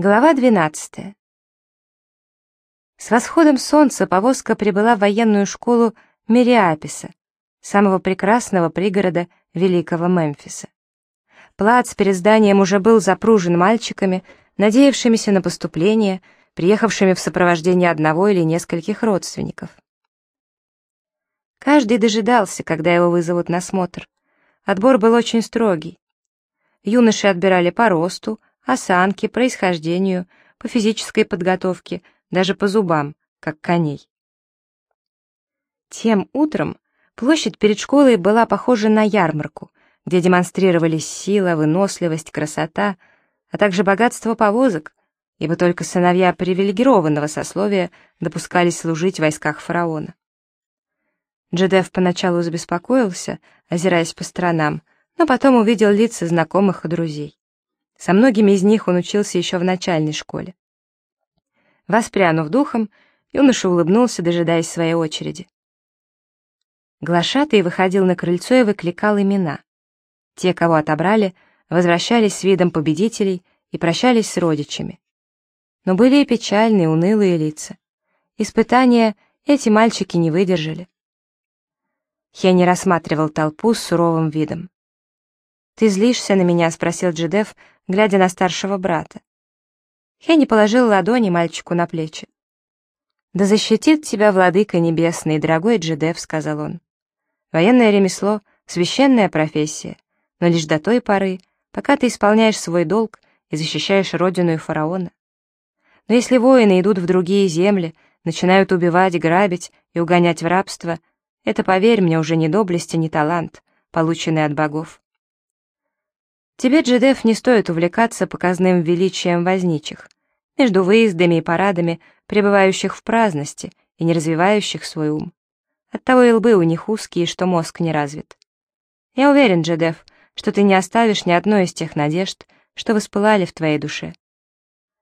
Глава 12. С восходом солнца повозка прибыла в военную школу Мириаписа, самого прекрасного пригорода великого Мемфиса. Плац перед зданием уже был запружен мальчиками, надеявшимися на поступление, приехавшими в сопровождении одного или нескольких родственников. Каждый дожидался, когда его вызовут на смотр. Отбор был очень строгий. Юноши отбирали по росту, осанке, происхождению, по физической подготовке, даже по зубам, как коней. Тем утром площадь перед школой была похожа на ярмарку, где демонстрировались сила, выносливость, красота, а также богатство повозок, ибо только сыновья привилегированного сословия допускались служить в войсках фараона. Джедеф поначалу забеспокоился, озираясь по сторонам, но потом увидел лица знакомых и друзей. Со многими из них он учился еще в начальной школе. Воспрянув духом, юноша улыбнулся, дожидаясь своей очереди. Глашатый выходил на крыльцо и выкликал имена. Те, кого отобрали, возвращались с видом победителей и прощались с родичами. Но были и печальные, унылые лица. Испытания эти мальчики не выдержали. Хенни рассматривал толпу с суровым видом. «Ты злишься на меня?» — спросил Джедеф, глядя на старшего брата. Хенни положил ладони мальчику на плечи. «Да защитит тебя, владыка небесный, дорогой Джедеф», — сказал он. «Военное ремесло — священная профессия, но лишь до той поры, пока ты исполняешь свой долг и защищаешь родину и фараона. Но если воины идут в другие земли, начинают убивать, грабить и угонять в рабство, это, поверь мне, уже не доблесть и не талант, полученный от богов. Тебе, Джедеф, не стоит увлекаться показным величием возничих, между выездами и парадами, пребывающих в праздности и не развивающих свой ум. Оттого и лбы у них узкие, что мозг не развит. Я уверен, Джедеф, что ты не оставишь ни одной из тех надежд, что воспылали в твоей душе.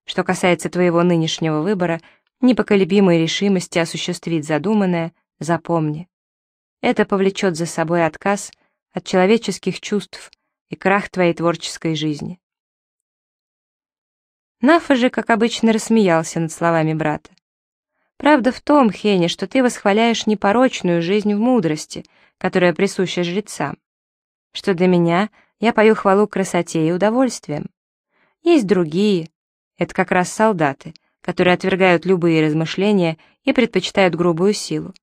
Что касается твоего нынешнего выбора, непоколебимой решимости осуществить задуманное, запомни. Это повлечет за собой отказ от человеческих чувств и крах твоей творческой жизни. Нафа же, как обычно, рассмеялся над словами брата. Правда в том, Хене, что ты восхваляешь непорочную жизнь в мудрости, которая присуща жрецам. Что для меня я пою хвалу красоте и удовольствием. Есть другие, это как раз солдаты, которые отвергают любые размышления и предпочитают грубую силу.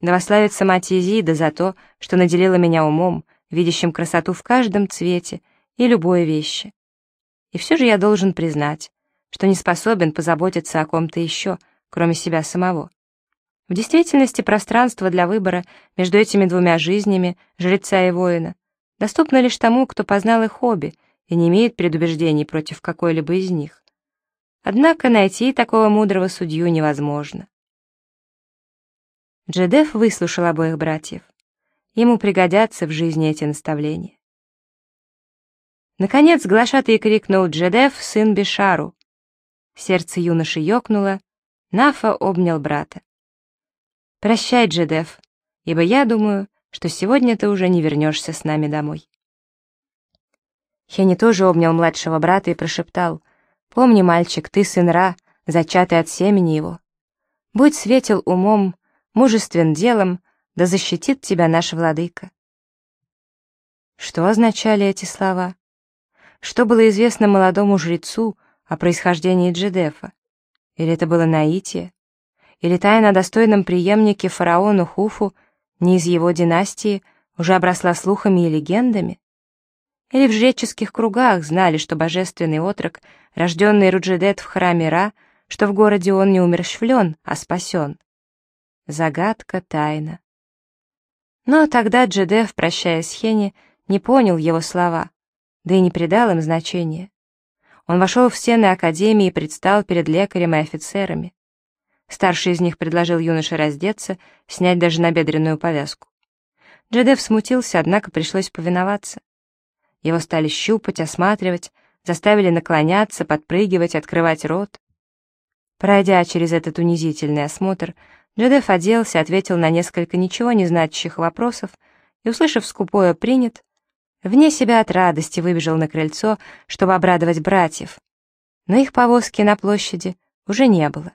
Да вославится мать Изида за то, что наделила меня умом, видящим красоту в каждом цвете и любой вещи. И все же я должен признать, что не способен позаботиться о ком-то еще, кроме себя самого. В действительности пространство для выбора между этими двумя жизнями, жреца и воина, доступно лишь тому, кто познал их хобби и не имеет предубеждений против какой-либо из них. Однако найти такого мудрого судью невозможно. Джедеф выслушал обоих братьев. Ему пригодятся в жизни эти наставления. Наконец глашатый крикнул Джедеф, сын Бешару. Сердце юноши ёкнуло, Нафа обнял брата. «Прощай, Джедеф, ибо я думаю, что сегодня ты уже не вернешься с нами домой». Хенни тоже обнял младшего брата и прошептал, «Помни, мальчик, ты сын Ра, зачатый от семени его. Будь светел умом, мужествен делом, да защитит тебя наш владыка». Что означали эти слова? Что было известно молодому жрецу о происхождении Джедефа? Или это было наитие? Или тайна о достойном преемнике фараону Хуфу, не из его династии, уже обросла слухами и легендами? Или в жреческих кругах знали, что божественный отрок, рожденный Руджедет в храме Ра, что в городе он не умерщвлен, а спасен? Загадка, тайна. Но тогда Джедеф, прощаясь с Хенни, не понял его слова, да и не придал им значения. Он вошел в стены Академии и предстал перед лекарем и офицерами. Старший из них предложил юноше раздеться, снять даже набедренную повязку. Джедеф смутился, однако пришлось повиноваться. Его стали щупать, осматривать, заставили наклоняться, подпрыгивать, открывать рот. Пройдя через этот унизительный осмотр, Джедеф оделся, ответил на несколько ничего не значащих вопросов и, услышав скупое «принят», вне себя от радости выбежал на крыльцо, чтобы обрадовать братьев. но их повозки на площади уже не было.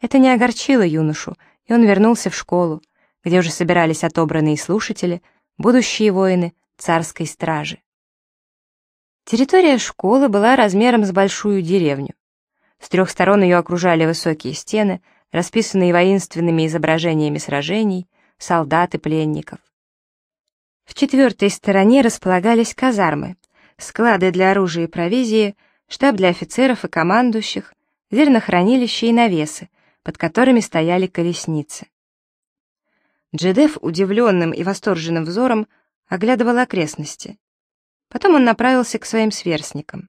Это не огорчило юношу, и он вернулся в школу, где уже собирались отобранные слушатели, будущие воины царской стражи. Территория школы была размером с большую деревню. С трех сторон ее окружали высокие стены, расписанные воинственными изображениями сражений, солдат и пленников. В четвертой стороне располагались казармы, склады для оружия и провизии, штаб для офицеров и командующих, зернохранилища и навесы, под которыми стояли колесницы. Джедеф удивленным и восторженным взором оглядывал окрестности. Потом он направился к своим сверстникам.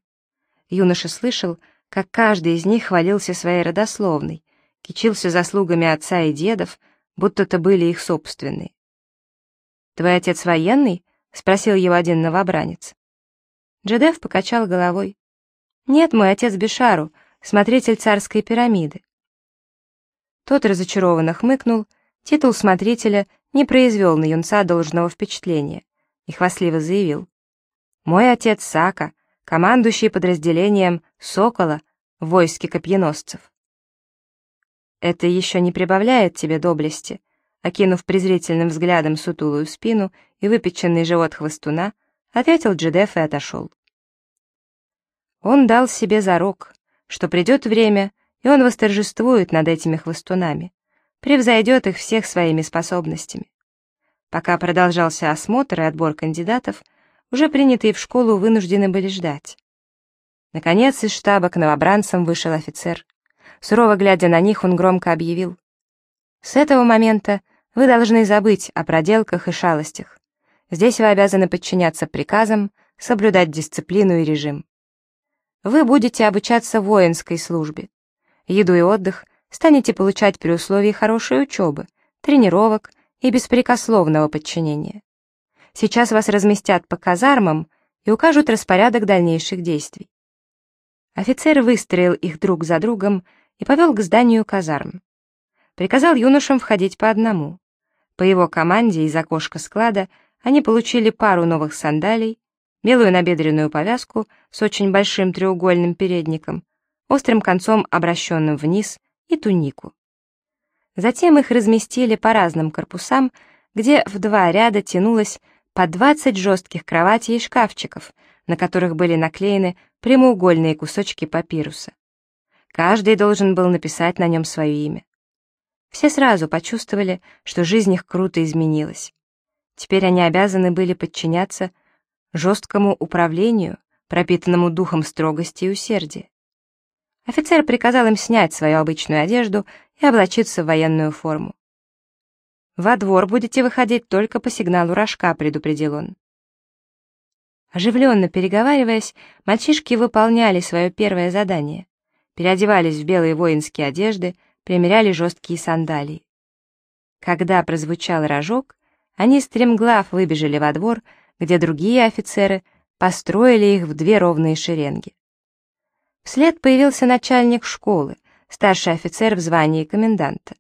Юноша слышал, как каждый из них хвалился своей родословной, кичился заслугами отца и дедов, будто это были их собственные. «Твой отец военный?» — спросил его один новобранец. Джедеф покачал головой. «Нет, мой отец Бешару, смотритель царской пирамиды». Тот разочарованно хмыкнул, титул смотрителя не произвел на юнца должного впечатления и хвастливо заявил. «Мой отец Сака, командующий подразделением «Сокола» в войске копьеносцев». «Это еще не прибавляет тебе доблести», окинув презрительным взглядом сутулую спину и выпеченный живот хвостуна, ответил Джедеф и отошел. Он дал себе зарок, что придет время, и он восторжествует над этими хвостунами, превзойдет их всех своими способностями. Пока продолжался осмотр и отбор кандидатов, уже принятые в школу вынуждены были ждать. Наконец из штаба к новобранцам вышел офицер. Сурово глядя на них, он громко объявил. «С этого момента вы должны забыть о проделках и шалостях. Здесь вы обязаны подчиняться приказам, соблюдать дисциплину и режим. Вы будете обучаться воинской службе. Еду и отдых станете получать при условии хорошей учебы, тренировок и беспрекословного подчинения. Сейчас вас разместят по казармам и укажут распорядок дальнейших действий. Офицер выстроил их друг за другом и повел к зданию казарм. Приказал юношам входить по одному. По его команде из окошка склада они получили пару новых сандалий, белую набедренную повязку с очень большим треугольным передником, острым концом обращенным вниз, и тунику. Затем их разместили по разным корпусам, где в два ряда тянулось по 20 жестких кроватей и шкафчиков, на которых были наклеены прямоугольные кусочки папируса. Каждый должен был написать на нем свое имя. Все сразу почувствовали, что жизнь их круто изменилась. Теперь они обязаны были подчиняться жесткому управлению, пропитанному духом строгости и усердия. Офицер приказал им снять свою обычную одежду и облачиться в военную форму. «Во двор будете выходить только по сигналу рожка», — предупредил он. Оживленно переговариваясь, мальчишки выполняли свое первое задание, переодевались в белые воинские одежды, примеряли жесткие сандалии. Когда прозвучал рожок, они стремглав выбежали во двор, где другие офицеры построили их в две ровные шеренги. Вслед появился начальник школы, старший офицер в звании коменданта.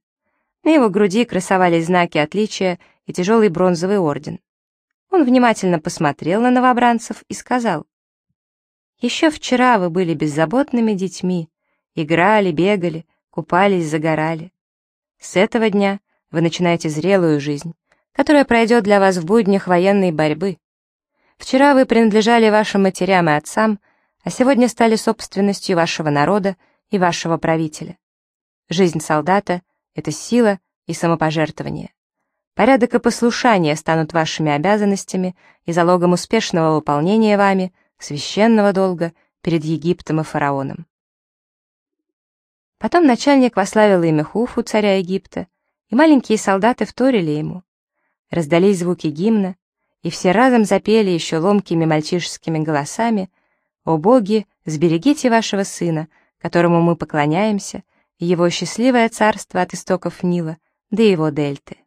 На его груди красовались знаки отличия и тяжелый бронзовый орден. Он внимательно посмотрел на новобранцев и сказал, «Еще вчера вы были беззаботными детьми, играли, бегали, купались, загорали. С этого дня вы начинаете зрелую жизнь, которая пройдет для вас в буднях военной борьбы. Вчера вы принадлежали вашим матерям и отцам, а сегодня стали собственностью вашего народа и вашего правителя. Жизнь солдата — это сила и самопожертвование. Порядок и послушание станут вашими обязанностями и залогом успешного выполнения вами священного долга перед Египтом и фараоном. Потом начальник вославил имя Хуфу, царя Египта, и маленькие солдаты вторили ему. Раздались звуки гимна, и все разом запели еще ломкими мальчишескими голосами «О боги, сберегите вашего сына, которому мы поклоняемся, и его счастливое царство от истоков Нила до его дельты».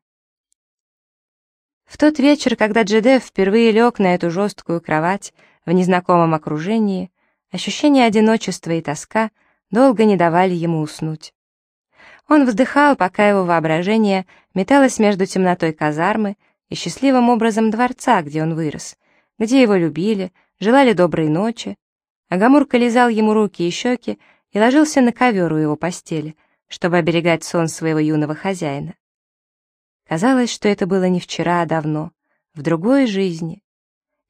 В тот вечер, когда Джедеф впервые лег на эту жесткую кровать в незнакомом окружении, ощущение одиночества и тоска — долго не давали ему уснуть. Он вздыхал, пока его воображение металось между темнотой казармы и счастливым образом дворца, где он вырос, где его любили, желали доброй ночи, Агамурка лизал ему руки и щеки и ложился на ковер у его постели, чтобы оберегать сон своего юного хозяина. Казалось, что это было не вчера, а давно, в другой жизни.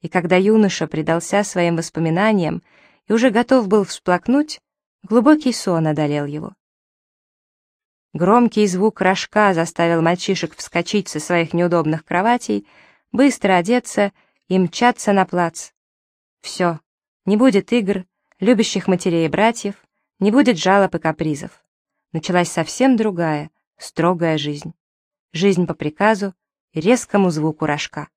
И когда юноша предался своим воспоминаниям и уже готов был всплакнуть, глубокий сон одолел его. Громкий звук рожка заставил мальчишек вскочить со своих неудобных кроватей, быстро одеться и мчаться на плац. Все, не будет игр, любящих матерей и братьев, не будет жалоб и капризов. Началась совсем другая, строгая жизнь. Жизнь по приказу резкому звуку рожка.